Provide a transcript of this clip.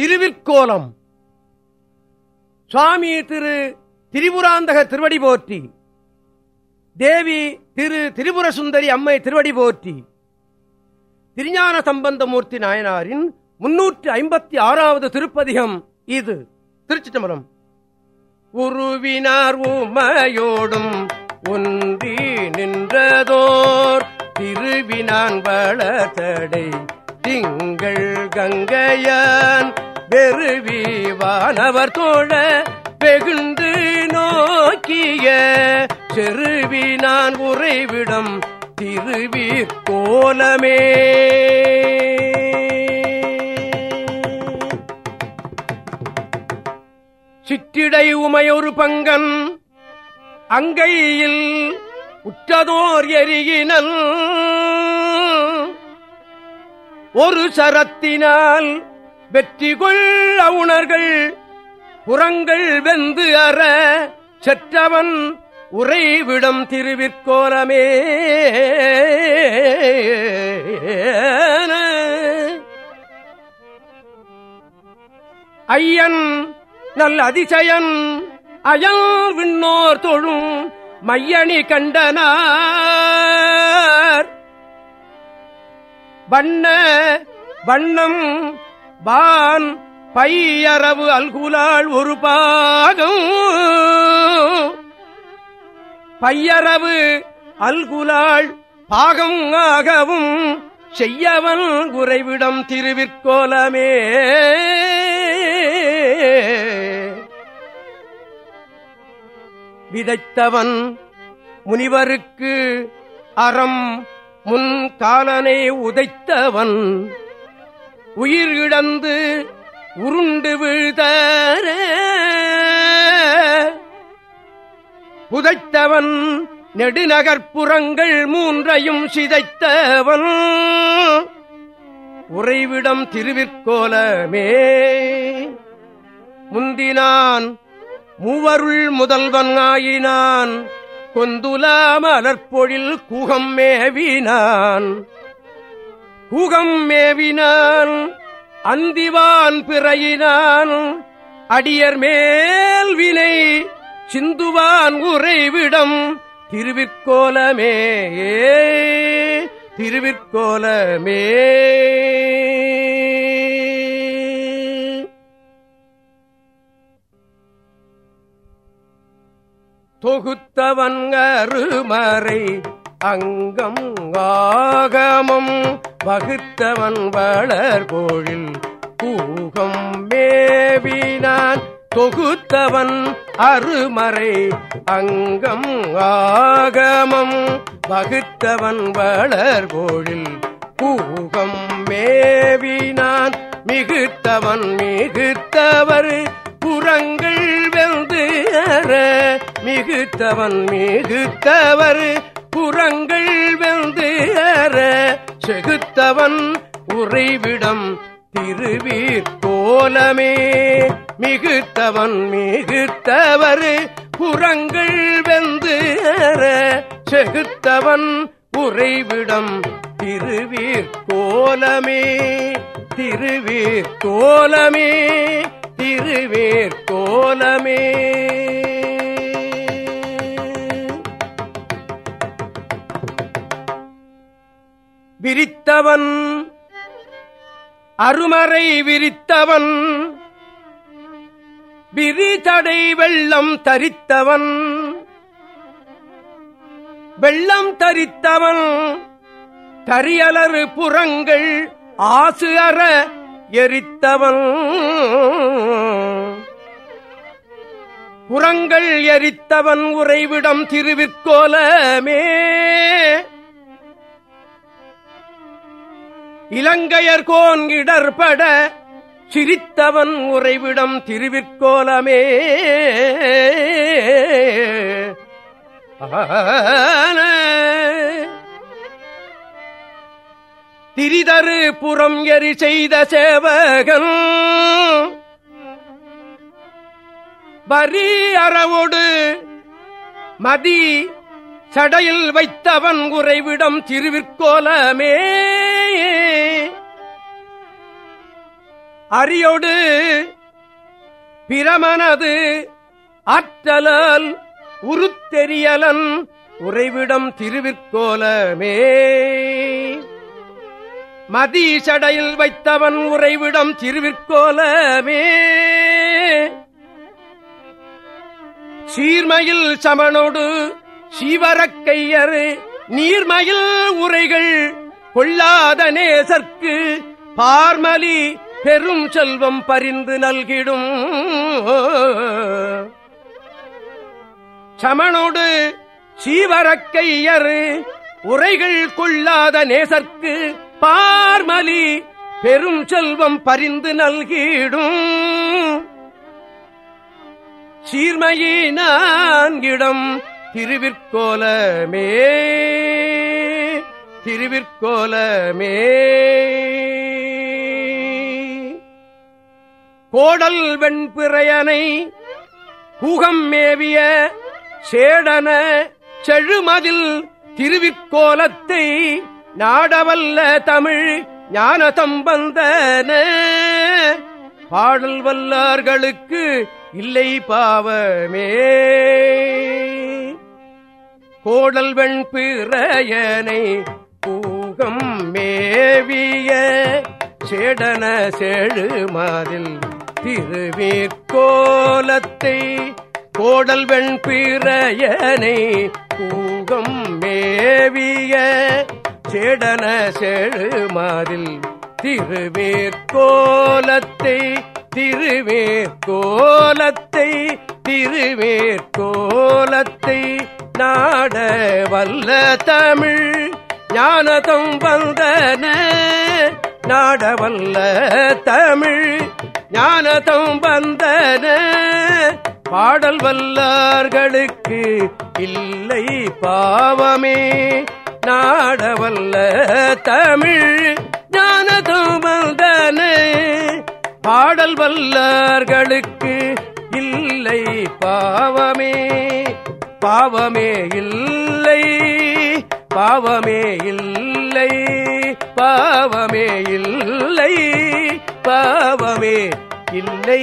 திருவிற்கோலம். சுவாமி திரு திரிபுராந்தக திருவடி போற்றி. தேவி திரு திரிபுர சுந்தரி அம்மை திருவடி போற்றி. திருஞான சம்பந்தமூர்த்தி நாயனாரின் முன்னூற்றி ஐம்பத்தி ஆறாவது திருப்பதிகம் இது. திருச்சி தம்பரம் உருவினார் உமையோடும் ஒன்றி நின்றதோர் திருவினான் வளத்தடை திங்கள் கங்கையான் வெறுவி வானவர் தோழ வெகுண்டு நோக்கிய செருவி நான் உறைவிடம் திருவீர் கோலமே. சிற்றிடை உமையொரு பங்கன் அங்கையில் உற்றதோர் எரியினல் ஒரு சரத்தினால் வெற்றி கொள் அவுணர்கள் புறங்கள் வெந்து அற செற்றவன் உறைவிடம் திருவிற்கோலமே. ஐயன் நல் அதிசயன் அயல் விண்ணோர் தொழும் மையணி கண்டனார். வண்ண வண்ணம் வான் பையரவு அல்குலாள் ஒரு பாகம். பையரவு அல்குலாள் பாகம் ஆகவும் செய்யவன் குறைவிடம் திருவிற்கோலமே. விதைத்தவன் முனிவருக்கு அறம் முன் காலனை உதைத்தவன் உயிர் இழந்து உருண்டு வீழ்தர. புதைத்தவன் நெடுநகர்ப்புறங்கள் மூன்றையும் சிதைத்தவன். உறைவிடம் திருவிற்கோலமே. முந்தினான் மூவருள் முதல்வன் ஆயினான். கொந்துலா மலர்பொழில் குகம் மேவினான். கூகம் மேவினான் அந்திவான் பிறையினான் அடியர் மேல் வினை சிந்துவான் உறைவிடம் திருவிற்கோலமே திருவிற்கோலமே தொகுத்தவன் அருமறை அங்கம் ஆகமம் வகுத்தவன் வளர் கோழில் பூகம் மேவினான். தொகுத்தவன் அருமறை அங்கம் ஆகமம். வகுத்தவன் வளர் கோழில் பூகம் மேவினான். மிகுத்தவன் மிகுத்தவர் புறங்கள் வெந்து அற. மிகுத்தவன் மிகுத்தவர் செகுத்தவன் உறைவிடம் திருவீர் கோலமே. மிகுத்தவன் மிகுத்தவர் புறங்கள் வெந்து செகுத்தவன் உறைவிடம் திருவீர் கோலமே. திருவீர் கோலமே திருவேர் கோலமே. விரித்தவன். அருமறை விரித்தவன். விரிதடை வெள்ளம் தரித்தவன். வெள்ளம் தரித்தவன். கரியலறு புறங்கள் ஆசு அற எரித்தவன். புறங்கள் எரித்தவன் உறைவிடம் திருவிற்கோலமே. இலங்கையர் கோன் இடர்பட சிரித்தவன் உறைவிடம் திருவிற்கோலமே. திரிதரு புறம் எரி செய்த சேவகன். வரி அறவோடு மதி சடையில் வைத்தவன் உறைவிடம் திருவிற்கோலமே. அரியோடு பிரமனது ஆற்றலால் உருத்தெரியலன் உறைவிடம் திருவிற்கோலமே. மதீசடையில் வைத்தவன் உறைவிடம் திருவிற்கோலமே. சீர்மையில் சமனோடு சிவரக்கையரு நீர்மயில் உரைகள் கொள்ளாத நேசர்க்கு பார்மலி பெரும் செல்வம் பரிந்து நல்கிடும். சமனோடு சீவரக்கையர் உரைகள் கொள்ளாத நேசர்க்கு பார்மலி பெரும் செல்வம் பரிந்து நல்கிடும். சீர்மையினான்கிடம் திருவிற்கோலமே திருவிற்கோலமே. கோடல் வெண்பிறையனை கூகம் மேவிய சேடன செழுமதில் திருவிக்கோலத்தை நாடவல்ல தமிழ் ஞான தம்பந்தன பாடல் வல்லார்களுக்கு இல்லை பாவமே. கோடல் வெண்பிறையனை பூகம் மேவிய சேடன செழுமதில் திருவேற்கோலத்தை கோடல் வெண் பிறையனை பூகம் மேவிய சேடன செழுமாறில் திருவேற்கோலத்தை திருவேற்கோலத்தை திருவேற்கோலத்தை நாட வல்ல தமிழ் ஞானதம் வந்தன நாடவல்ல தமிழ் ஞானதம் வந்தன. பாடல் வல்லார்களுக்கு இல்லை பாவமே. நாடவல்ல தமிழ் ஞானதம் வந்தன. பாடல் வல்லார்களுக்கு இல்லை பாவமே. பாவமே இல்லை பாவமே இல்லை பாவமே இல்லை. பாவமே இல்லை.